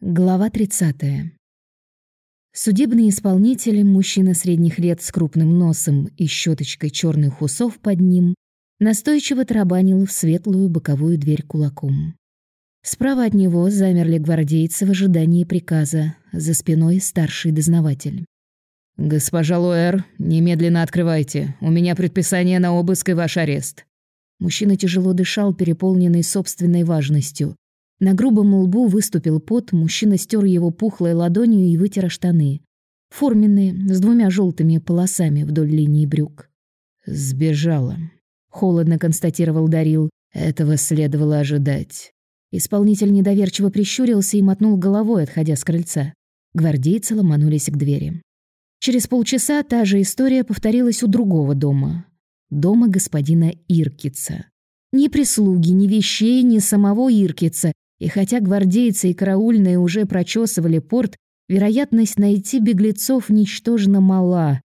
Глава 30. Судебный исполнитель, мужчина средних лет с крупным носом и щеточкой черных усов под ним, настойчиво тарабанил в светлую боковую дверь кулаком. Справа от него замерли гвардейцы в ожидании приказа, за спиной старший дознаватель. «Госпожа Луэр, немедленно открывайте. У меня предписание на обыск и ваш арест». Мужчина тяжело дышал, переполненный собственной важностью. На грубом лбу выступил пот, мужчина стер его пухлой ладонью и вытер штаны. Форменные, с двумя желтыми полосами вдоль линии брюк. «Сбежала», — холодно констатировал Дарил. «Этого следовало ожидать». Исполнитель недоверчиво прищурился и мотнул головой, отходя с крыльца. Гвардейцы ломанулись к двери. Через полчаса та же история повторилась у другого дома. Дома господина Иркица. Ни прислуги, ни вещей, ни самого Иркица, и хотя гвардейцы и караульные уже прочесывали порт, вероятность найти беглецов ничтожно мала.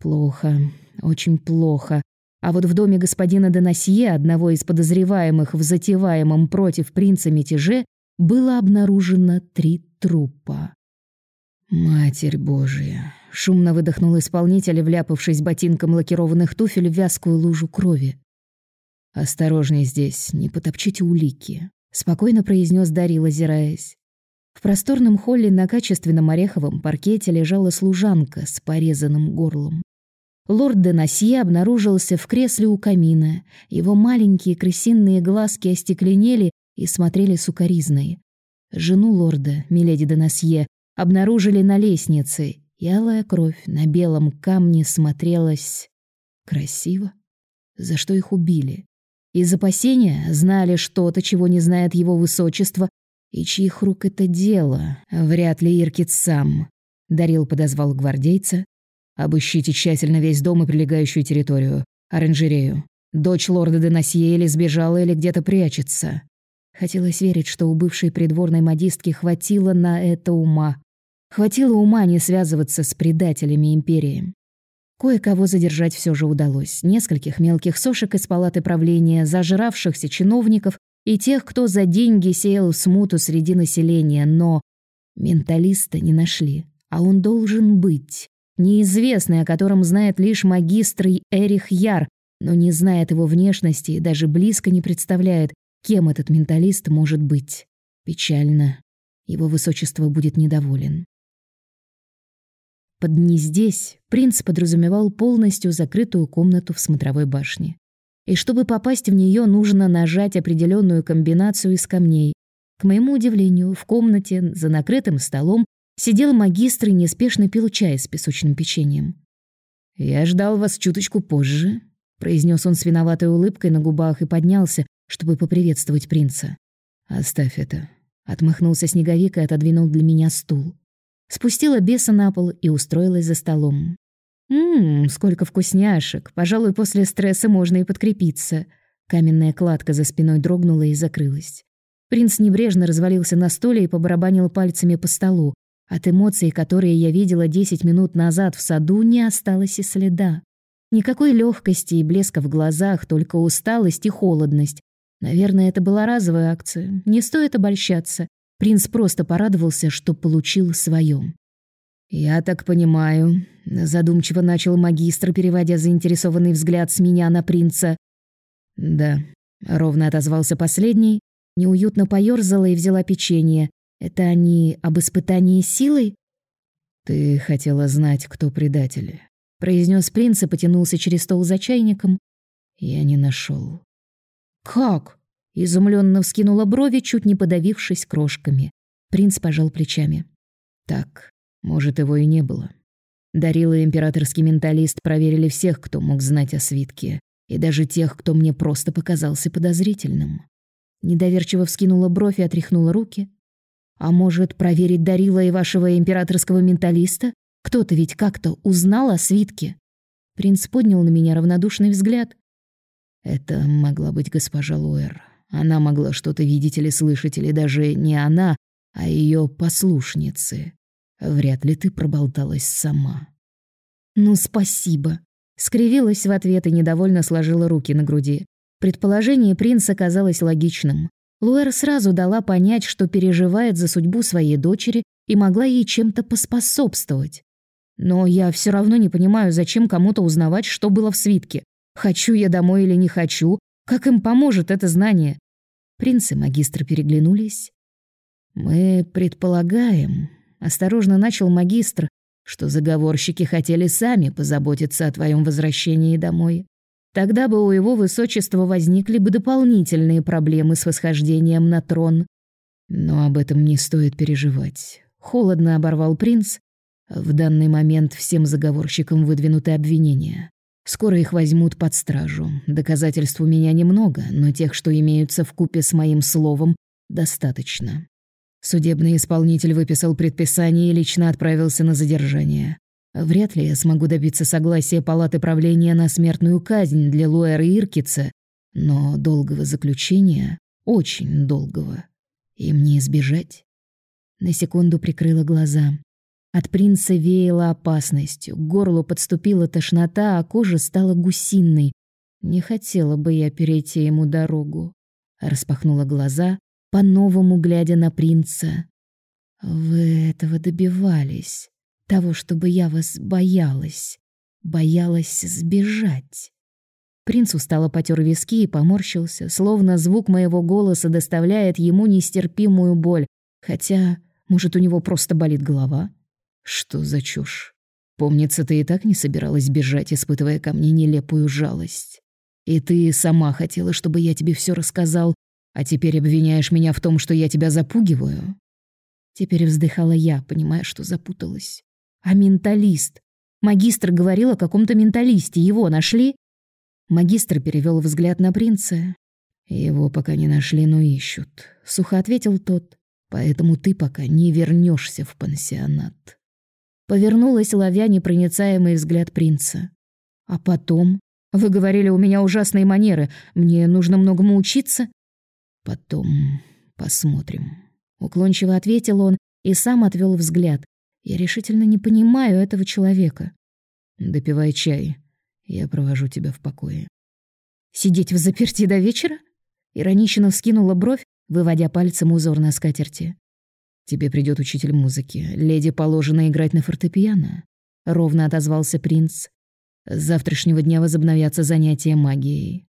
Плохо, очень плохо. А вот в доме господина Донасье, одного из подозреваемых в затеваемом против принца мятеже, было обнаружено три трупа. «Матерь Божия!» — шумно выдохнул исполнитель, вляпавшись ботинком лакированных туфель в вязкую лужу крови. «Осторожней здесь, не потопчите улики спокойно произнес Дарил, озираясь. В просторном холле на качественном ореховом паркете лежала служанка с порезанным горлом. Лорд де Насье обнаружился в кресле у камина. Его маленькие крысиные глазки остекленели и смотрели сукоризной. Жену лорда, миледи де Насье, обнаружили на лестнице, и алая кровь на белом камне смотрелась красиво. За что их убили? Из опасения знали что-то, чего не знает его высочество, и чьих рук это дело, вряд ли Иркит сам. Дарил подозвал гвардейца. «Обыщите тщательно весь дом и прилегающую территорию, оранжерею. Дочь лорда Денасье или сбежала, или где-то прячется». Хотелось верить, что у бывшей придворной модистки хватило на это ума. Хватило ума не связываться с предателями империи. Кое-кого задержать все же удалось. Нескольких мелких сошек из палаты правления, зажравшихся чиновников и тех, кто за деньги сеял смуту среди населения, но менталиста не нашли. А он должен быть. Неизвестный, о котором знает лишь магистр Эрих Яр, но не знает его внешности и даже близко не представляет, кем этот менталист может быть. Печально. Его высочество будет недоволен. Под «не здесь» принц подразумевал полностью закрытую комнату в смотровой башне. И чтобы попасть в нее, нужно нажать определенную комбинацию из камней. К моему удивлению, в комнате за накрытым столом сидел магистр и неспешно пил чай с песочным печеньем. «Я ждал вас чуточку позже», — произнес он с виноватой улыбкой на губах и поднялся, чтобы поприветствовать принца. «Оставь это», — отмахнулся снеговик и отодвинул для меня стул. Спустила беса на пол и устроилась за столом. «Ммм, сколько вкусняшек! Пожалуй, после стресса можно и подкрепиться». Каменная кладка за спиной дрогнула и закрылась. Принц небрежно развалился на стуле и побарабанил пальцами по столу. От эмоций, которые я видела десять минут назад в саду, не осталось и следа. Никакой легкости и блеска в глазах, только усталость и холодность. Наверное, это была разовая акция. Не стоит обольщаться. Принц просто порадовался, что получил своё. «Я так понимаю», — задумчиво начал магистр, переводя заинтересованный взгляд с меня на принца. «Да», — ровно отозвался последний, неуютно поёрзала и взяла печенье. «Это они об испытании силой?» «Ты хотела знать, кто предатель», — произнес принц и потянулся через стол за чайником. «Я не нашел. «Как?» Изумленно вскинула брови, чуть не подавившись крошками. Принц пожал плечами. Так, может, его и не было. Дарил и императорский менталист проверили всех, кто мог знать о свитке, и даже тех, кто мне просто показался подозрительным. Недоверчиво вскинула бровь и отряхнула руки. А может, проверить Дарила и вашего императорского менталиста? Кто-то ведь как-то узнал о свитке. Принц поднял на меня равнодушный взгляд. Это могла быть госпожа Лоэр. Она могла что-то видеть или слышать, или даже не она, а ее послушницы. Вряд ли ты проболталась сама. Ну, спасибо. Скривилась в ответ и недовольно сложила руки на груди. Предположение принца казалось логичным. Луэр сразу дала понять, что переживает за судьбу своей дочери и могла ей чем-то поспособствовать. Но я все равно не понимаю, зачем кому-то узнавать, что было в свитке. Хочу я домой или не хочу, как им поможет это знание? Принц и магистр переглянулись. Мы предполагаем, осторожно начал магистр, что заговорщики хотели сами позаботиться о твоем возвращении домой. Тогда бы у его высочества возникли бы дополнительные проблемы с восхождением на трон. Но об этом не стоит переживать. Холодно оборвал принц. В данный момент всем заговорщикам выдвинуты обвинения. Скоро их возьмут под стражу. Доказательств у меня немного, но тех, что имеются в купе с моим словом, достаточно. Судебный исполнитель выписал предписание и лично отправился на задержание. Вряд ли я смогу добиться согласия палаты правления на смертную казнь для Луэра Иркица, но долгого заключения, очень долгого, им не избежать. На секунду прикрыла глаза. От принца веяло опасностью, к горлу подступила тошнота, а кожа стала гусиной. Не хотела бы я перейти ему дорогу. Распахнула глаза, по-новому глядя на принца. Вы этого добивались того, чтобы я вас боялась, боялась сбежать. Принц устало потер виски и поморщился, словно звук моего голоса доставляет ему нестерпимую боль, хотя, может, у него просто болит голова. Что за чушь? Помнится, ты и так не собиралась бежать, испытывая ко мне нелепую жалость. И ты сама хотела, чтобы я тебе все рассказал, а теперь обвиняешь меня в том, что я тебя запугиваю. Теперь вздыхала я, понимая, что запуталась. А менталист? Магистр говорил о каком-то менталисте. Его нашли? Магистр перевел взгляд на принца. Его пока не нашли, но ищут. Сухо ответил тот. Поэтому ты пока не вернешься в пансионат. Повернулась, ловя непроницаемый взгляд принца. А потом? Вы говорили, у меня ужасные манеры. Мне нужно многому учиться. Потом посмотрим. Уклончиво ответил он и сам отвел взгляд, я решительно не понимаю этого человека. Допивай чай. Я провожу тебя в покое. Сидеть в заперти до вечера? Иронично вскинула бровь, выводя пальцем узор на скатерти. Тебе придет учитель музыки. Леди положено играть на фортепиано. Ровно отозвался принц. С завтрашнего дня возобновятся занятия магией.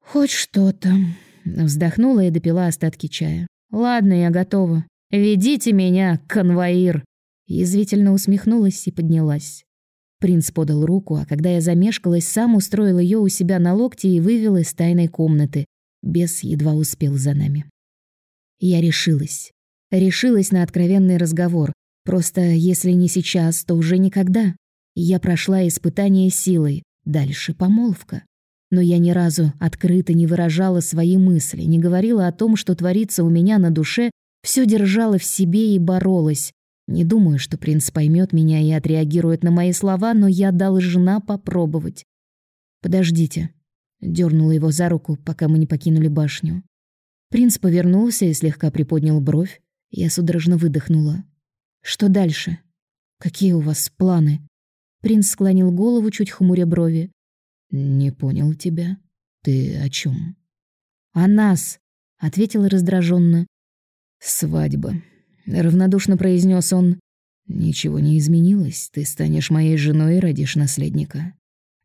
Хоть что-то. Вздохнула и допила остатки чая. Ладно, я готова. Ведите меня, конвоир. Язвительно усмехнулась и поднялась. Принц подал руку, а когда я замешкалась, сам устроил ее у себя на локте и вывел из тайной комнаты. Бес едва успел за нами. Я решилась. Решилась на откровенный разговор. Просто если не сейчас, то уже никогда. Я прошла испытание силой. Дальше помолвка. Но я ни разу открыто не выражала свои мысли, не говорила о том, что творится у меня на душе, все держала в себе и боролась. Не думаю, что принц поймет меня и отреагирует на мои слова, но я должна попробовать. Подождите, дернула его за руку, пока мы не покинули башню. Принц повернулся и слегка приподнял бровь. Я судорожно выдохнула. Что дальше? Какие у вас планы? Принц склонил голову, чуть хмуря брови. Не понял тебя. Ты о чем? О нас, ответила раздраженно. Свадьба, равнодушно произнес он. Ничего не изменилось. Ты станешь моей женой и родишь наследника.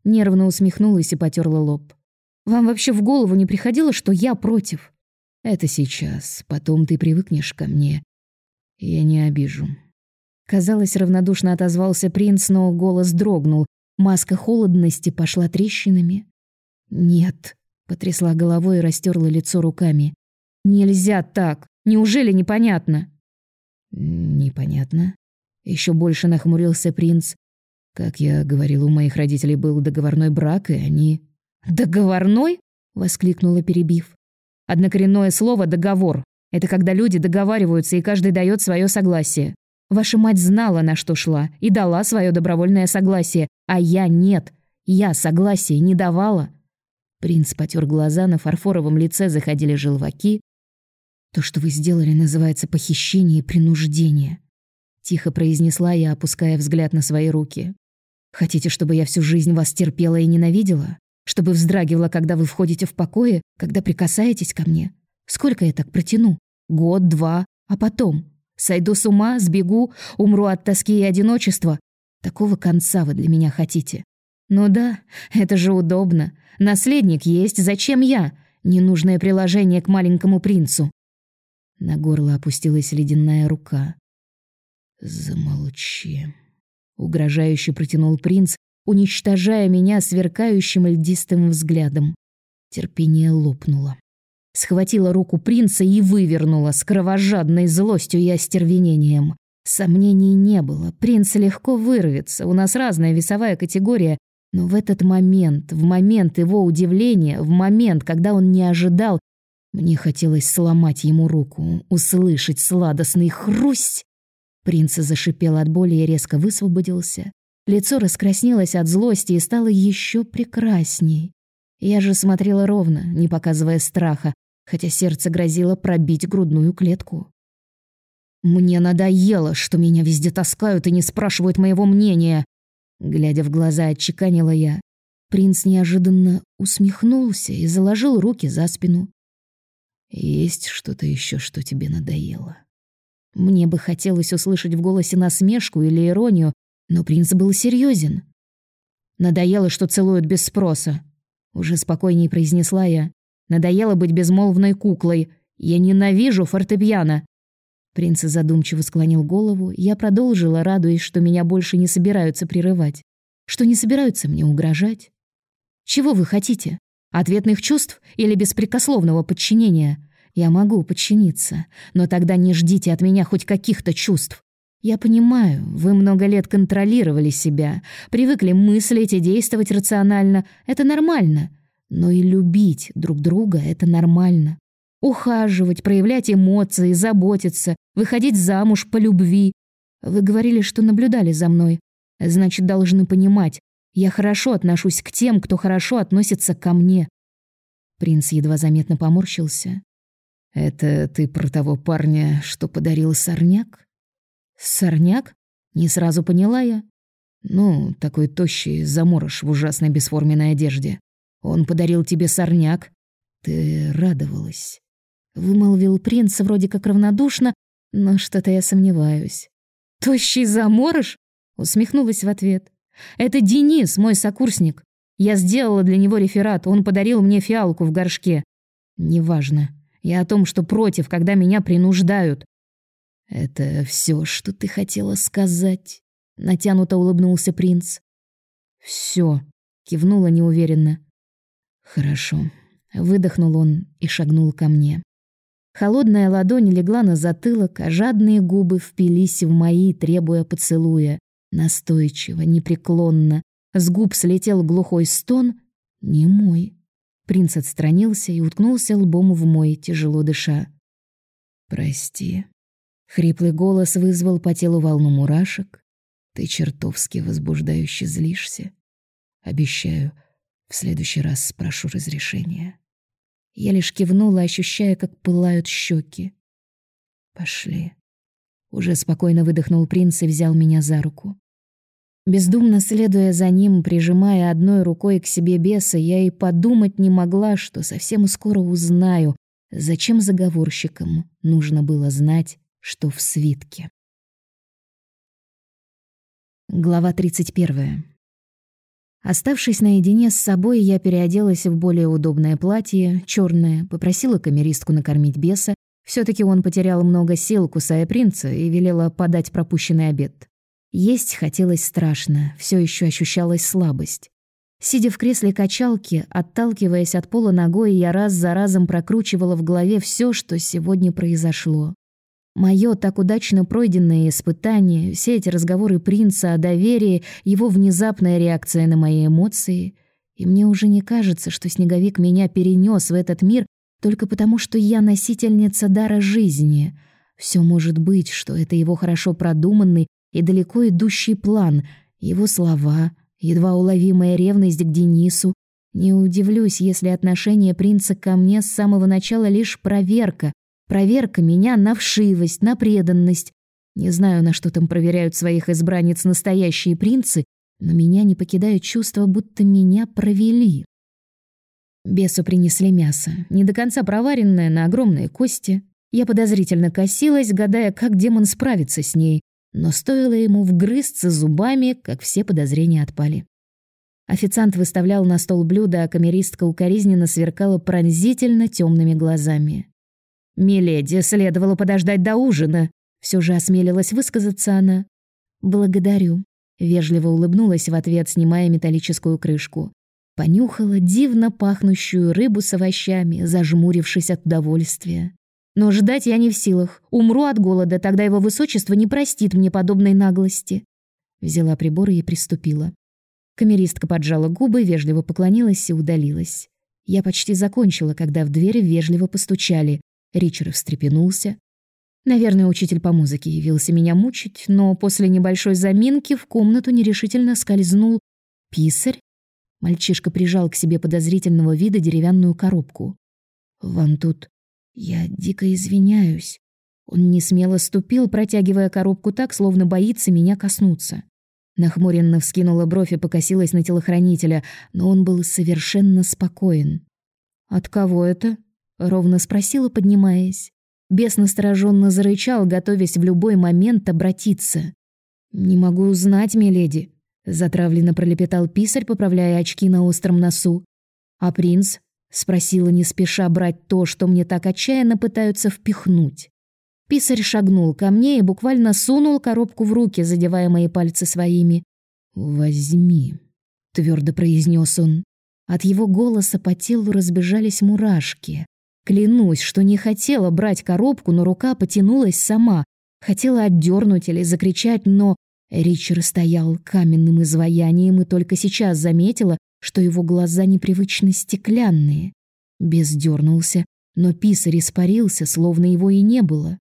Нервно усмехнулась и потёрла лоб. Вам вообще в голову не приходило, что я против? Это сейчас. Потом ты привыкнешь ко мне. Я не обижу. Казалось, равнодушно отозвался принц, но голос дрогнул. Маска холодности пошла трещинами. Нет, потрясла головой и растерла лицо руками. Нельзя так. Неужели непонятно? Непонятно. Еще больше нахмурился принц. Как я говорил, у моих родителей был договорной брак, и они... «Договорной?» — воскликнула, перебив. «Однокоренное слово «договор». Это когда люди договариваются, и каждый дает свое согласие. Ваша мать знала, на что шла, и дала свое добровольное согласие, а я нет. Я согласия не давала». Принц потер глаза, на фарфоровом лице заходили желваки, то, что вы сделали, называется похищение и принуждение, тихо произнесла я, опуская взгляд на свои руки. Хотите, чтобы я всю жизнь вас терпела и ненавидела? Чтобы вздрагивала, когда вы входите в покои, когда прикасаетесь ко мне? Сколько я так протяну? Год, два, а потом? Сойду с ума, сбегу, умру от тоски и одиночества? Такого конца вы для меня хотите? Ну да, это же удобно. Наследник есть, зачем я? Ненужное приложение к маленькому принцу. На горло опустилась ледяная рука. Замолчи. Угрожающе протянул принц, уничтожая меня сверкающим льдистым взглядом. Терпение лопнуло. Схватила руку принца и вывернула с кровожадной злостью и остервенением. Сомнений не было. Принц легко вырвется. У нас разная весовая категория. Но в этот момент, в момент его удивления, в момент, когда он не ожидал, мне хотелось сломать ему руку, услышать сладостный хрусть. Принц зашипел от боли и резко высвободился. Лицо раскраснелось от злости и стало еще прекрасней. Я же смотрела ровно, не показывая страха, хотя сердце грозило пробить грудную клетку. Мне надоело, что меня везде таскают и не спрашивают моего мнения. Глядя в глаза, отчеканила я. Принц неожиданно усмехнулся и заложил руки за спину. Есть что-то еще, что тебе надоело? Мне бы хотелось услышать в голосе насмешку или иронию, но принц был серьезен. Надоело, что целуют без спроса. Уже спокойнее произнесла я. Надоело быть безмолвной куклой. Я ненавижу фортепиано. Принц задумчиво склонил голову, я продолжила, радуясь, что меня больше не собираются прерывать, что не собираются мне угрожать. Чего вы хотите? Ответных чувств или беспрекословного подчинения? Я могу подчиниться, но тогда не ждите от меня хоть каких-то чувств. Я понимаю, вы много лет контролировали себя, привыкли мыслить и действовать рационально. Это нормально. Но и любить друг друга — это нормально. Ухаживать, проявлять эмоции, заботиться, выходить замуж по любви. Вы говорили, что наблюдали за мной. Значит, должны понимать, я хорошо отношусь к тем, кто хорошо относится ко мне. Принц едва заметно поморщился. Это ты про того парня, что подарил сорняк? Сорняк? Не сразу поняла я. Ну, такой тощий заморож в ужасной бесформенной одежде. Он подарил тебе сорняк. Ты радовалась. Вымолвил принц вроде как равнодушно, но что-то я сомневаюсь. «Тощий заморож?» — усмехнулась в ответ. «Это Денис, мой сокурсник. Я сделала для него реферат, он подарил мне фиалку в горшке. Неважно. Я о том, что против, когда меня принуждают». «Это все, что ты хотела сказать?» — натянуто улыбнулся принц. «Все», — кивнула неуверенно. «Хорошо». Выдохнул он и шагнул ко мне. Холодная ладонь легла на затылок, а жадные губы впились в мои, требуя поцелуя. Настойчиво, непреклонно. С губ слетел глухой стон. Не мой. Принц отстранился и уткнулся лбом в мой, тяжело дыша. «Прости». Хриплый голос вызвал по телу волну мурашек. «Ты чертовски возбуждающе злишься. Обещаю, в следующий раз спрошу разрешения». Я лишь кивнула, ощущая, как пылают щеки. «Пошли». Уже спокойно выдохнул принц и взял меня за руку. Бездумно следуя за ним, прижимая одной рукой к себе беса, я и подумать не могла, что совсем скоро узнаю, зачем заговорщикам нужно было знать, что в свитке. Глава 31. Оставшись наедине с собой, я переоделась в более удобное платье, черное, попросила камеристку накормить беса. все таки он потерял много сил, кусая принца, и велела подать пропущенный обед. Есть хотелось страшно, все еще ощущалась слабость. Сидя в кресле качалки, отталкиваясь от пола ногой, я раз за разом прокручивала в голове все, что сегодня произошло. Моё так удачно пройденное испытание, все эти разговоры принца о доверии, его внезапная реакция на мои эмоции. И мне уже не кажется, что снеговик меня перенес в этот мир только потому, что я носительница дара жизни. Все может быть, что это его хорошо продуманный и далеко идущий план, его слова, едва уловимая ревность к Денису. Не удивлюсь, если отношение принца ко мне с самого начала лишь проверка, Проверка меня на вшивость, на преданность. Не знаю, на что там проверяют своих избранниц настоящие принцы, но меня не покидает чувство, будто меня провели. Бесу принесли мясо, не до конца проваренное на огромные кости. Я подозрительно косилась, гадая, как демон справится с ней, но стоило ему вгрызться зубами, как все подозрения отпали. Официант выставлял на стол блюдо, а камеристка укоризненно сверкала пронзительно темными глазами. «Миледи, следовало подождать до ужина», — все же осмелилась высказаться она. «Благодарю», — вежливо улыбнулась в ответ, снимая металлическую крышку. Понюхала дивно пахнущую рыбу с овощами, зажмурившись от удовольствия. Но ждать я не в силах. Умру от голода, тогда его высочество не простит мне подобной наглости. Взяла приборы и приступила. Камеристка поджала губы, вежливо поклонилась и удалилась. Я почти закончила, когда в двери вежливо постучали. Ричард встрепенулся. Наверное, учитель по музыке явился меня мучить, но после небольшой заминки в комнату нерешительно скользнул писарь Мальчишка прижал к себе подозрительного вида деревянную коробку. «Вам тут... Я дико извиняюсь». Он не смело ступил, протягивая коробку так, словно боится меня коснуться. Нахмуренно вскинула бровь и покосилась на телохранителя, но он был совершенно спокоен. «От кого это?» — ровно спросила, поднимаясь. Бес настороженно зарычал, готовясь в любой момент обратиться. «Не могу узнать, миледи», Затравленно пролепетал писарь, поправляя очки на остром носу. А принц спросила, не спеша брать то, что мне так отчаянно пытаются впихнуть. Писарь шагнул ко мне и буквально сунул коробку в руки, задевая мои пальцы своими. «Возьми», — твердо произнес он. От его голоса по телу разбежались мурашки. Клянусь, что не хотела брать коробку, но рука потянулась сама. Хотела отдернуть или закричать, но Ричард стоял каменным изваянием и только сейчас заметила, что его глаза непривычно стеклянные. Бес дернулся, но писарь испарился, словно его и не было.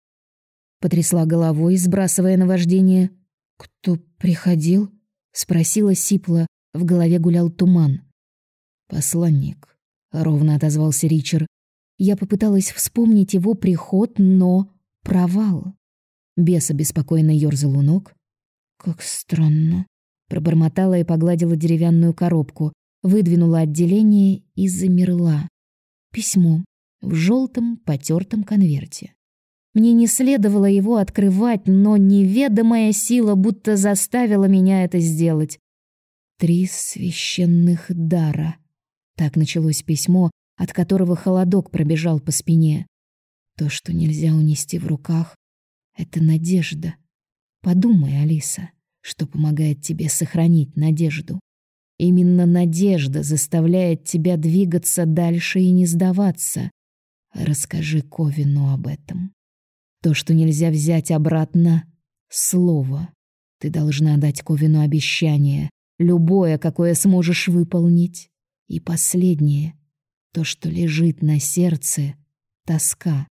Потрясла головой, сбрасывая наваждение. «Кто приходил?» — спросила Сипла. В голове гулял туман. «Посланник», — ровно отозвался Ричард. Я попыталась вспомнить его приход, но провал. Бес обеспокоенно ёрзал у ног, «Как странно», — пробормотала и погладила деревянную коробку, выдвинула отделение и замерла. Письмо в желтом потертом конверте. Мне не следовало его открывать, но неведомая сила будто заставила меня это сделать. «Три священных дара». Так началось письмо, от которого холодок пробежал по спине. То, что нельзя унести в руках, — это надежда. Подумай, Алиса, что помогает тебе сохранить надежду. Именно надежда заставляет тебя двигаться дальше и не сдаваться. Расскажи Ковину об этом. То, что нельзя взять обратно — слово. Ты должна дать Ковину обещание, любое, какое сможешь выполнить. И последнее — то, что лежит на сердце — тоска.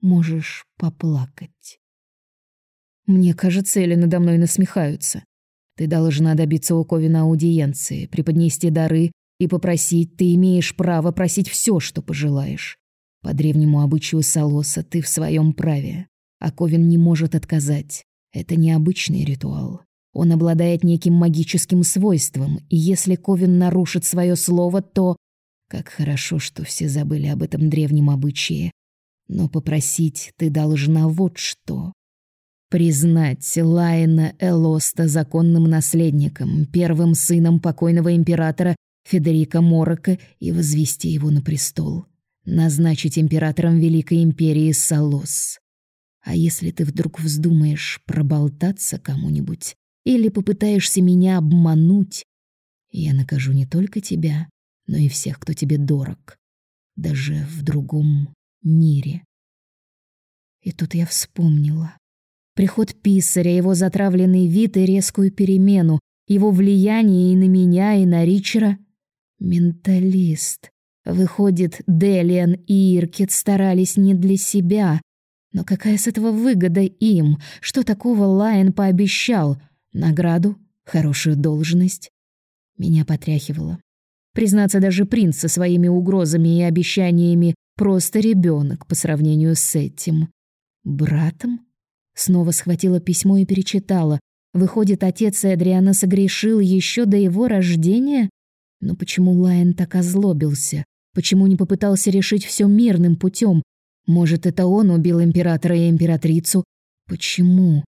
Можешь поплакать. Мне кажется, или надо мной насмехаются. Ты должна добиться у Ковина аудиенции, преподнести дары и попросить, ты имеешь право просить все, что пожелаешь. По древнему обычаю Салоса ты в своем праве, а Ковин не может отказать. Это необычный ритуал. Он обладает неким магическим свойством, и если Ковин нарушит свое слово, то... Как хорошо, что все забыли об этом древнем обычае. Но попросить ты должна вот что признать Лайна Элоста законным наследником, первым сыном покойного императора Федерика Морока и возвести его на престол, назначить императором Великой империи Салос. А если ты вдруг вздумаешь проболтаться кому-нибудь или попытаешься меня обмануть, я накажу не только тебя, но и всех, кто тебе дорог, даже в другом мире. И тут я вспомнила. Приход писаря, его затравленный вид и резкую перемену, его влияние и на меня, и на Ричера. Менталист. Выходит, Делиан и Иркет старались не для себя. Но какая с этого выгода им? Что такого Лайен пообещал? Награду? Хорошую должность? Меня потряхивало. Признаться, даже принц со своими угрозами и обещаниями просто ребенок по сравнению с этим. Братом? Снова схватила письмо и перечитала. Выходит, отец Эдриана согрешил еще до его рождения? Но почему Лайен так озлобился? Почему не попытался решить все мирным путем? Может, это он убил императора и императрицу? Почему?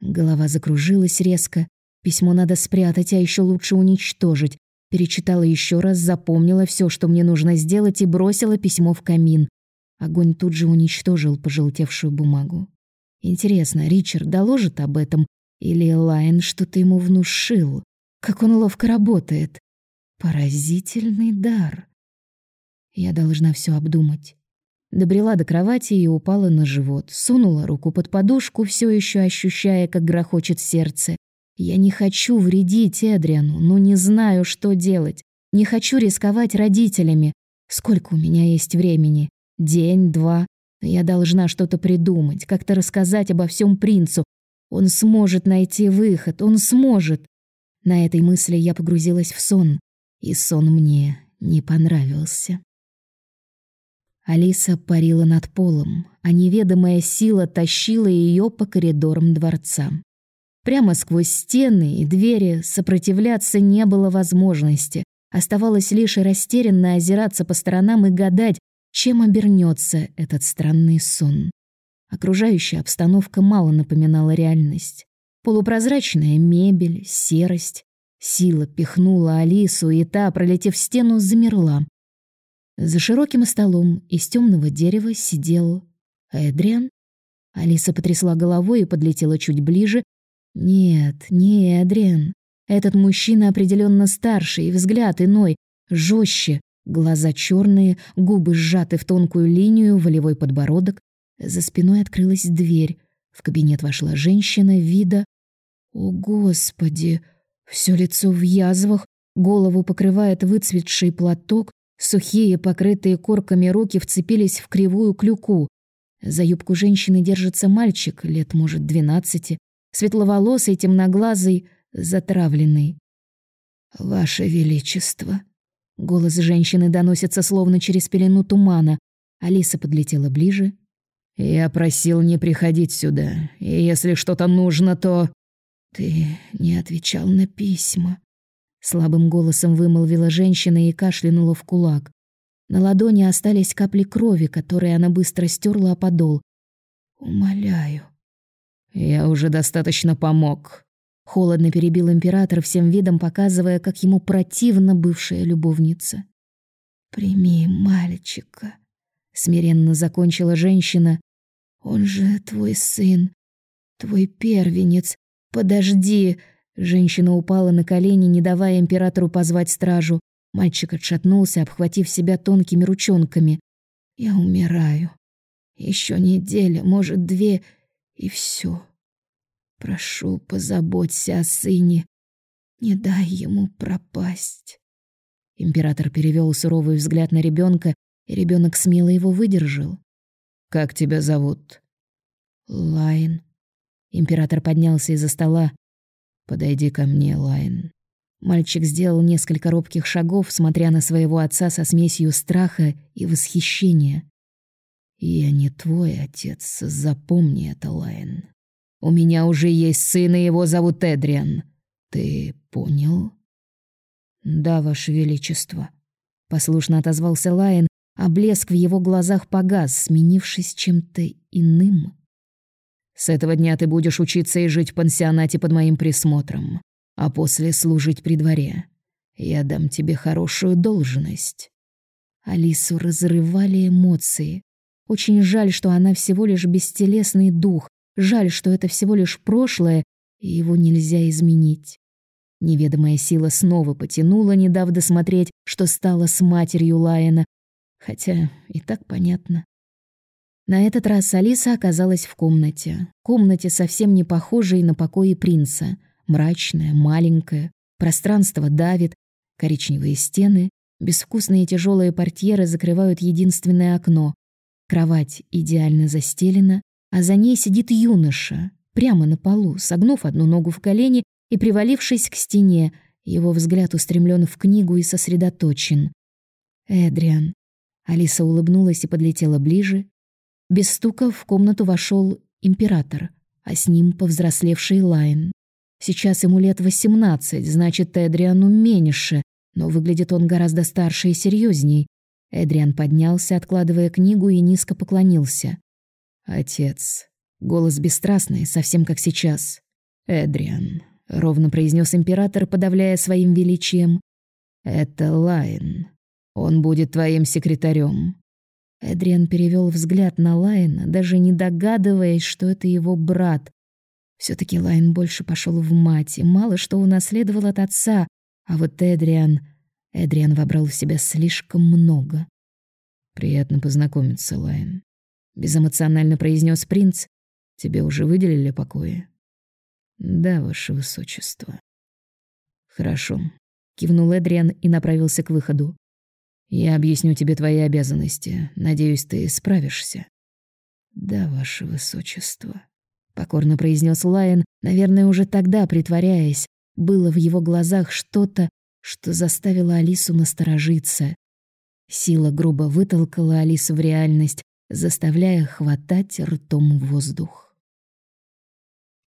Голова закружилась резко. Письмо надо спрятать, а еще лучше уничтожить. Перечитала еще раз, запомнила все, что мне нужно сделать, и бросила письмо в камин. Огонь тут же уничтожил пожелтевшую бумагу. Интересно, Ричард доложит об этом или Лайн что-то ему внушил? Как он ловко работает. Поразительный дар. Я должна все обдумать. Добрела до кровати и упала на живот. Сунула руку под подушку, все еще ощущая, как грохочет сердце. Я не хочу вредить Эдриану, но не знаю, что делать. Не хочу рисковать родителями. Сколько у меня есть времени? День, два. Я должна что-то придумать, как-то рассказать обо всем принцу. Он сможет найти выход, он сможет. На этой мысли я погрузилась в сон, и сон мне не понравился. Алиса парила над полом, а неведомая сила тащила ее по коридорам дворца. Прямо сквозь стены и двери сопротивляться не было возможности. Оставалось лишь растерянно озираться по сторонам и гадать, чем обернется этот странный сон. Окружающая обстановка мало напоминала реальность. Полупрозрачная мебель, серость. Сила пихнула Алису, и та, пролетев стену, замерла. За широким столом из темного дерева сидел Эдриан. Алиса потрясла головой и подлетела чуть ближе. Нет, не Эдриан. Этот мужчина определенно старше, и взгляд иной, жестче, глаза черные, губы сжаты в тонкую линию, волевой подбородок. За спиной открылась дверь. В кабинет вошла женщина вида... О, Господи! Все лицо в язвах, голову покрывает выцветший платок, Сухие, покрытые корками руки вцепились в кривую клюку. За юбку женщины держится мальчик, лет, может, двенадцати, светловолосый, темноглазый, затравленный. «Ваше Величество!» Голос женщины доносится словно через пелену тумана. Алиса подлетела ближе. «Я просил не приходить сюда, и если что-то нужно, то...» «Ты не отвечал на письма», Слабым голосом вымолвила женщина и кашлянула в кулак. На ладони остались капли крови, которые она быстро стерла о подол. «Умоляю». «Я уже достаточно помог», — холодно перебил император, всем видом показывая, как ему противна бывшая любовница. «Прими мальчика», — смиренно закончила женщина. «Он же твой сын, твой первенец. Подожди!» Женщина упала на колени, не давая императору позвать стражу. Мальчик отшатнулся, обхватив себя тонкими ручонками. «Я умираю. Еще неделя, может, две, и все. Прошу, позаботься о сыне. Не дай ему пропасть». Император перевел суровый взгляд на ребенка, и ребенок смело его выдержал. «Как тебя зовут?» «Лайн». Император поднялся из-за стола, «Подойди ко мне, Лайн». Мальчик сделал несколько робких шагов, смотря на своего отца со смесью страха и восхищения. «Я не твой отец, запомни это, Лайн. У меня уже есть сын, и его зовут Эдриан. Ты понял?» «Да, Ваше Величество», — послушно отозвался Лайн, а блеск в его глазах погас, сменившись чем-то иным. С этого дня ты будешь учиться и жить в пансионате под моим присмотром, а после служить при дворе. Я дам тебе хорошую должность». Алису разрывали эмоции. Очень жаль, что она всего лишь бестелесный дух. Жаль, что это всего лишь прошлое, и его нельзя изменить. Неведомая сила снова потянула, не дав досмотреть, что стало с матерью Лайена. Хотя и так понятно. На этот раз Алиса оказалась в комнате. Комнате, совсем не похожей на покои принца. Мрачная, маленькая, пространство давит, коричневые стены, безвкусные тяжелые портьеры закрывают единственное окно. Кровать идеально застелена, а за ней сидит юноша, прямо на полу, согнув одну ногу в колени и привалившись к стене. Его взгляд устремлен в книгу и сосредоточен. «Эдриан». Алиса улыбнулась и подлетела ближе, без стука в комнату вошел император, а с ним повзрослевший Лайн. Сейчас ему лет восемнадцать, значит, Эдриану меньше, но выглядит он гораздо старше и серьезней. Эдриан поднялся, откладывая книгу, и низко поклонился. «Отец». Голос бесстрастный, совсем как сейчас. «Эдриан», — ровно произнес император, подавляя своим величием. «Это Лайн. Он будет твоим секретарем. Эдриан перевел взгляд на Лайна, даже не догадываясь, что это его брат. все таки Лайн больше пошел в мать, и мало что унаследовал от отца, а вот Эдриан... Эдриан вобрал в себя слишком много. «Приятно познакомиться, Лайн», — безэмоционально произнес принц. «Тебе уже выделили покои?» «Да, ваше высочество». «Хорошо», — кивнул Эдриан и направился к выходу. Я объясню тебе твои обязанности. Надеюсь, ты справишься. Да, ваше высочество, покорно произнес Лайон, наверное, уже тогда притворяясь, было в его глазах что-то, что заставило Алису насторожиться. Сила грубо вытолкала Алису в реальность, заставляя хватать ртом воздух.